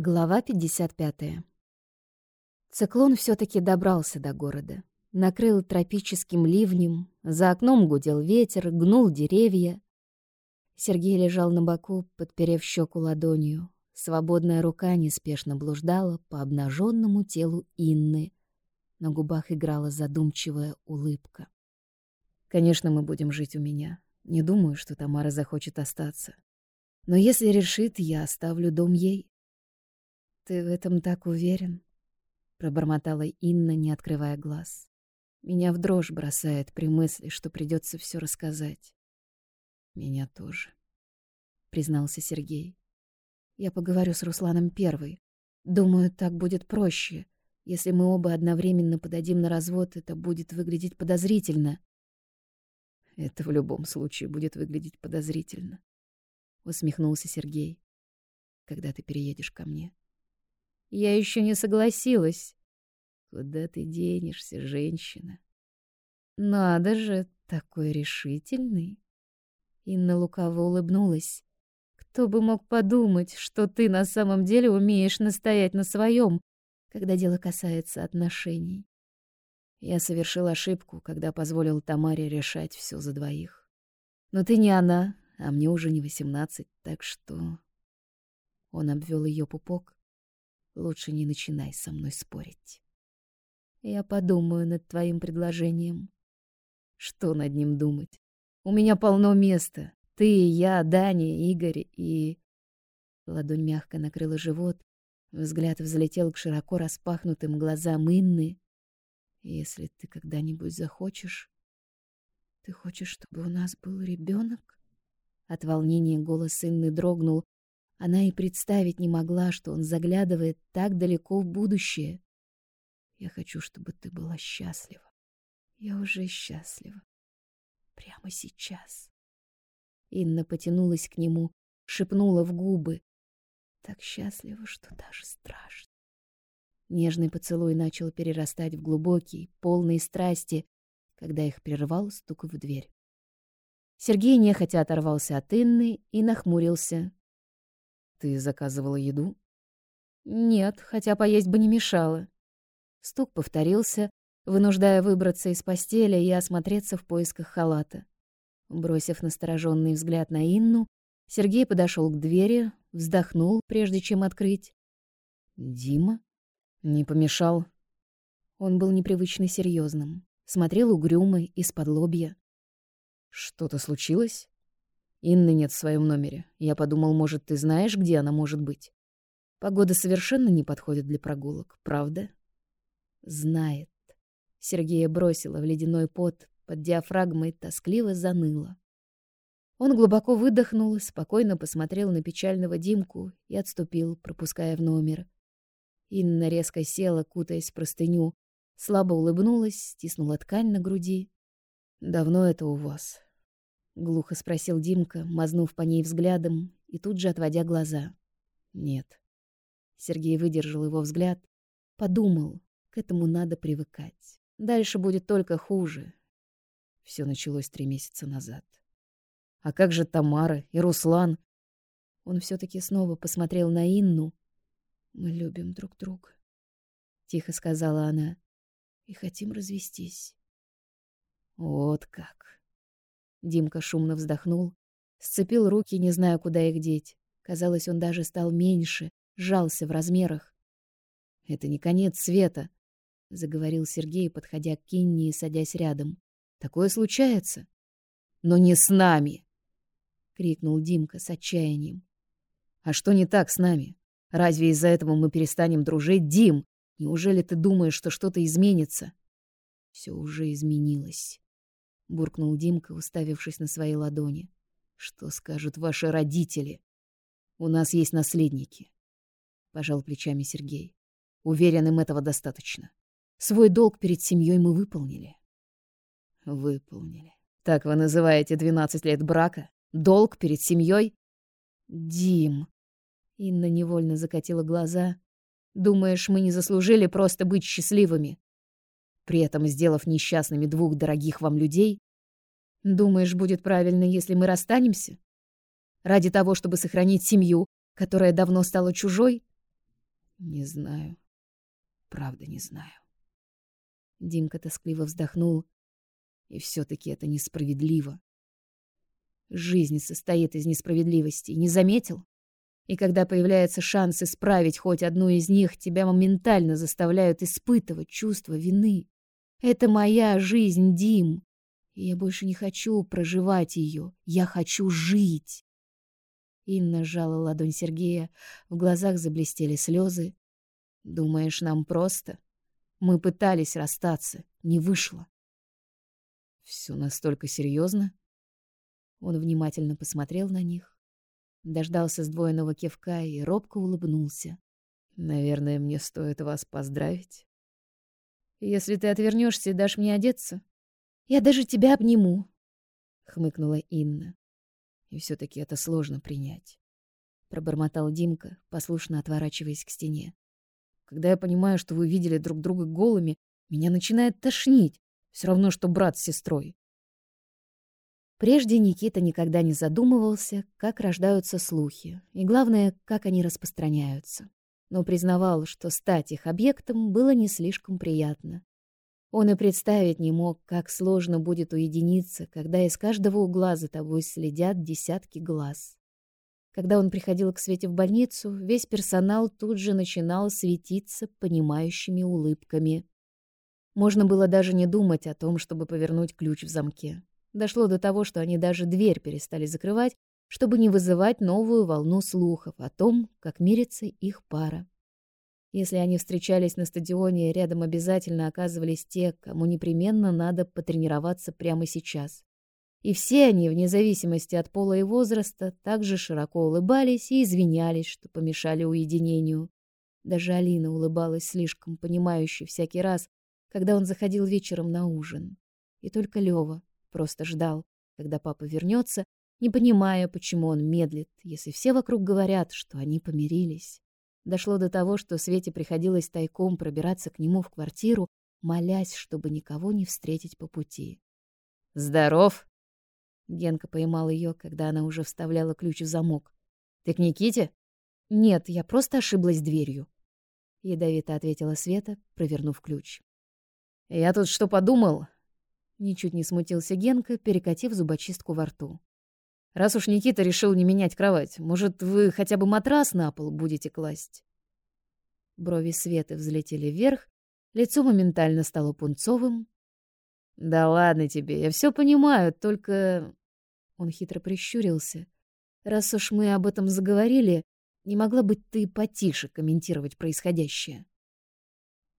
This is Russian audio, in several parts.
Глава 55. Циклон все таки добрался до города. Накрыл тропическим ливнем, за окном гудел ветер, гнул деревья. Сергей лежал на боку, подперев щеку ладонью. Свободная рука неспешно блуждала по обнаженному телу Инны. На губах играла задумчивая улыбка. «Конечно, мы будем жить у меня. Не думаю, что Тамара захочет остаться. Но если решит, я оставлю дом ей. «Ты в этом так уверен?» — пробормотала Инна, не открывая глаз. «Меня в дрожь бросает при мысли, что придется все рассказать». «Меня тоже», — признался Сергей. «Я поговорю с Русланом первой. Думаю, так будет проще. Если мы оба одновременно подадим на развод, это будет выглядеть подозрительно». «Это в любом случае будет выглядеть подозрительно», — усмехнулся Сергей. «Когда ты переедешь ко мне?» Я еще не согласилась. Куда ты денешься, женщина? Надо же, такой решительный. Инна лукаво улыбнулась. Кто бы мог подумать, что ты на самом деле умеешь настоять на своем, когда дело касается отношений. Я совершил ошибку, когда позволил Тамаре решать все за двоих. Но ты не она, а мне уже не восемнадцать, так что... Он обвел ее пупок, Лучше не начинай со мной спорить. Я подумаю над твоим предложением. Что над ним думать? У меня полно места. Ты, я, Даня, Игорь и... Ладонь мягко накрыла живот. Взгляд взлетел к широко распахнутым глазам Инны. Если ты когда-нибудь захочешь... Ты хочешь, чтобы у нас был ребенок? От волнения голос Инны дрогнул, она и представить не могла, что он заглядывает так далеко в будущее. Я хочу, чтобы ты была счастлива. Я уже счастлива. Прямо сейчас. Инна потянулась к нему, шепнула в губы. Так счастлива, что даже страшно. Нежный поцелуй начал перерастать в глубокий, полный страсти, когда их прервал стук в дверь. Сергей нехотя оторвался от Инны и нахмурился, ты заказывала еду? Нет, хотя поесть бы не мешало. Стук повторился, вынуждая выбраться из постели и осмотреться в поисках халата. Бросив настороженный взгляд на Инну, Сергей подошел к двери, вздохнул, прежде чем открыть. «Дима? Не помешал?» Он был непривычно серьезным, смотрел угрюмо из-под лобья. «Что-то случилось?» Инны нет в своем номере. Я подумал, может, ты знаешь, где она может быть. Погода совершенно не подходит для прогулок, правда? Знает. Сергея бросила в ледяной пот, под диафрагмой тоскливо заныло. Он глубоко выдохнул, спокойно посмотрел на печального Димку и отступил, пропуская в номер. Инна резко села, кутаясь в простыню, слабо улыбнулась, стиснула ткань на груди. «Давно это у вас?» Глухо спросил Димка, мазнув по ней взглядом и тут же отводя глаза. Нет. Сергей выдержал его взгляд, подумал, к этому надо привыкать. Дальше будет только хуже. Все началось три месяца назад. А как же Тамара и Руслан? Он все таки снова посмотрел на Инну. Мы любим друг друга, тихо сказала она. И хотим развестись. Вот как. Димка шумно вздохнул, сцепил руки, не зная, куда их деть. Казалось, он даже стал меньше, сжался в размерах. «Это не конец света», — заговорил Сергей, подходя к Кинни и садясь рядом. «Такое случается». «Но не с нами!» — крикнул Димка с отчаянием. «А что не так с нами? Разве из-за этого мы перестанем дружить? Дим, неужели ты думаешь, что что-то изменится?» Все уже изменилось буркнул Димка, уставившись на свои ладони. Что скажут ваши родители? У нас есть наследники, пожал плечами Сергей. Уверен, им этого достаточно. Свой долг перед семьей мы выполнили. Выполнили. Так вы называете двенадцать лет брака? Долг перед семьей? Дим. Инна невольно закатила глаза. Думаешь, мы не заслужили просто быть счастливыми? При этом сделав несчастными двух дорогих вам людей? Думаешь, будет правильно, если мы расстанемся? Ради того, чтобы сохранить семью, которая давно стала чужой? Не знаю. Правда не знаю. Димка тоскливо вздохнул. И все-таки это несправедливо. Жизнь состоит из несправедливостей, не заметил? И когда появляется шанс исправить хоть одну из них, тебя моментально заставляют испытывать чувство вины. Это моя жизнь, Дим. Я больше не хочу проживать ее. Я хочу жить. Инна сжала ладонь Сергея, в глазах заблестели слезы. Думаешь, нам просто? Мы пытались расстаться, не вышло. Все настолько серьезно? Он внимательно посмотрел на них, дождался сдвоенного кивка и робко улыбнулся. Наверное, мне стоит вас поздравить. Если ты отвернешься и дашь мне одеться, я даже тебя обниму, хмыкнула Инна. И все таки это сложно принять, пробормотал Димка, послушно отворачиваясь к стене. Когда я понимаю, что вы видели друг друга голыми, меня начинает тошнить. Все равно, что брат с сестрой. Прежде Никита никогда не задумывался, как рождаются слухи, и главное, как они распространяются. Но признавал, что стать их объектом было не слишком приятно. Он и представить не мог, как сложно будет уединиться, когда из каждого угла за тобой следят десятки глаз. Когда он приходил к Свете в больницу, весь персонал тут же начинал светиться понимающими улыбками. Можно было даже не думать о том, чтобы повернуть ключ в замке. Дошло до того, что они даже дверь перестали закрывать, чтобы не вызывать новую волну слухов о том, как мирится их пара. Если они встречались на стадионе, рядом обязательно оказывались те, кому непременно надо потренироваться прямо сейчас. И все они, вне зависимости от пола и возраста, также широко улыбались и извинялись, что помешали уединению. Даже Алина улыбалась слишком понимающе всякий раз, когда он заходил вечером на ужин. И только Лёва просто ждал, когда папа вернется, не понимая, почему он медлит, если все вокруг говорят, что они помирились. Дошло до того, что Свете приходилось тайком пробираться к нему в квартиру, молясь, чтобы никого не встретить по пути. «Здоров!» Генка поймал ее, когда она уже вставляла ключ в замок. «Ты к Никите?» «Нет, я просто ошиблась дверью», — ядовито ответила Света, провернув ключ. «Я тут что подумал?» Ничуть не смутился Генка, перекатив зубочистку во рту. «Раз уж Никита решил не менять кровать, может, вы хотя бы матрас на пол будете класть?» Брови Светы взлетели вверх, лицо моментально стало пунцовым. «Да ладно тебе, я все понимаю, только...» Он хитро прищурился. «Раз уж мы об этом заговорили, не могла бы ты потише комментировать происходящее?»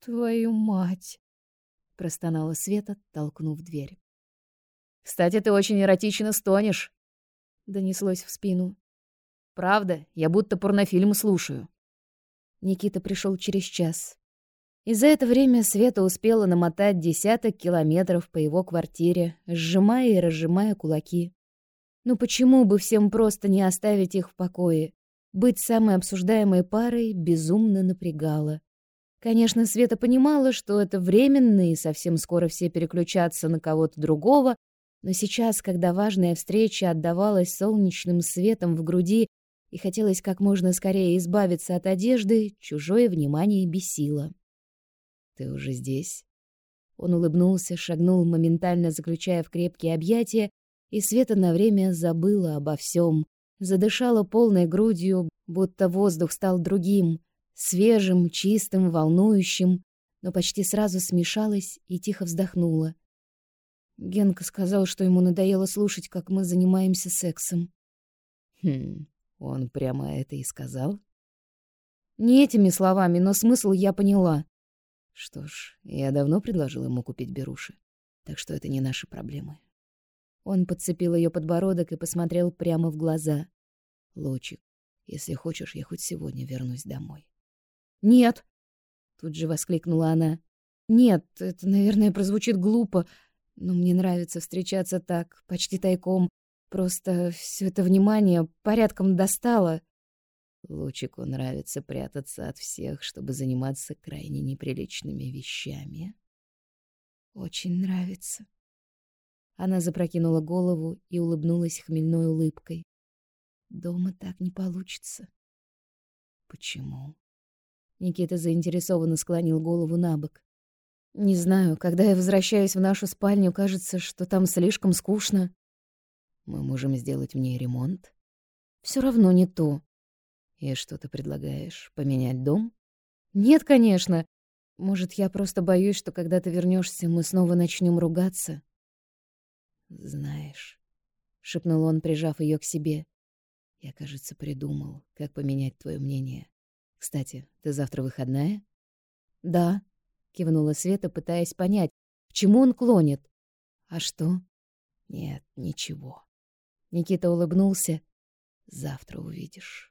«Твою мать!» — простонала Света, толкнув дверь. «Кстати, ты очень эротично стонешь!» — донеслось в спину. «Правда? Я будто порнофильм слушаю». Никита пришел через час. И за это время Света успела намотать десяток километров по его квартире, сжимая и разжимая кулаки. Ну почему бы всем просто не оставить их в покое? Быть самой обсуждаемой парой безумно напрягало. Конечно, Света понимала, что это временно, и совсем скоро все переключатся на кого-то другого, но сейчас, когда важная встреча отдавалась солнечным светом в груди и хотелось как можно скорее избавиться от одежды, чужое внимание бесило. «Ты уже здесь?» Он улыбнулся, шагнул, моментально заключая в крепкие объятия, и Света на время забыла обо всем, задышала полной грудью, будто воздух стал другим, свежим, чистым, волнующим, но почти сразу смешалась и тихо вздохнула. Генка сказал, что ему надоело слушать, как мы занимаемся сексом. Хм, он прямо это и сказал? Не этими словами, но смысл я поняла. Что ж, я давно предложил ему купить беруши, так что это не наши проблемы. Он подцепил ее подбородок и посмотрел прямо в глаза. «Лучик, если хочешь, я хоть сегодня вернусь домой». «Нет!» — тут же воскликнула она. «Нет, это, наверное, прозвучит глупо, но мне нравится встречаться так, почти тайком. Просто все это внимание порядком достало». Лучику нравится прятаться от всех, чтобы заниматься крайне неприличными вещами. «Очень нравится», она запрокинула голову и улыбнулась хмельной улыбкой. Дома так не получится. Почему? Никита заинтересованно склонил голову на бок. Не знаю, когда я возвращаюсь в нашу спальню, кажется, что там слишком скучно. Мы можем сделать в ней ремонт. Все равно не то. И что ты предлагаешь? Поменять дом? Нет, конечно. Может, я просто боюсь, что когда ты вернешься, мы снова начнем ругаться. Знаешь, шепнул он, прижав ее к себе. Я, кажется, придумал, как поменять твое мнение. Кстати, ты завтра выходная? Да, кивнула Света, пытаясь понять, к чему он клонит. А что? Нет, ничего. Никита улыбнулся. Завтра увидишь.